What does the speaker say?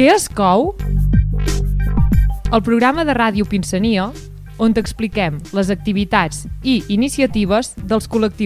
Què es cou? El programa de ràdio Pinsania on t'expliquem les activitats i iniciatives dels col·lectius